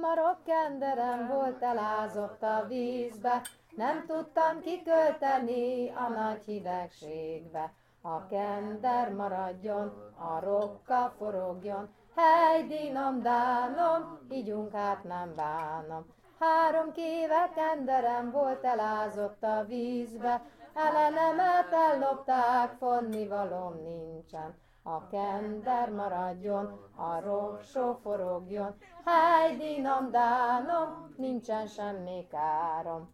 marok kenderem volt elázott a vízbe, nem tudtam kikölteni a nagy hidegségbe. A kender maradjon, a rokka forogjon, hely dinom dánom, ígyunk át nem bánom. Három kéve kenderem volt elázott a vízbe, elenemet ellopták, fonni valóm nincsen. A kender maradjon, a roksó forogjon, hely dinom dánom, nincsen semmi károm.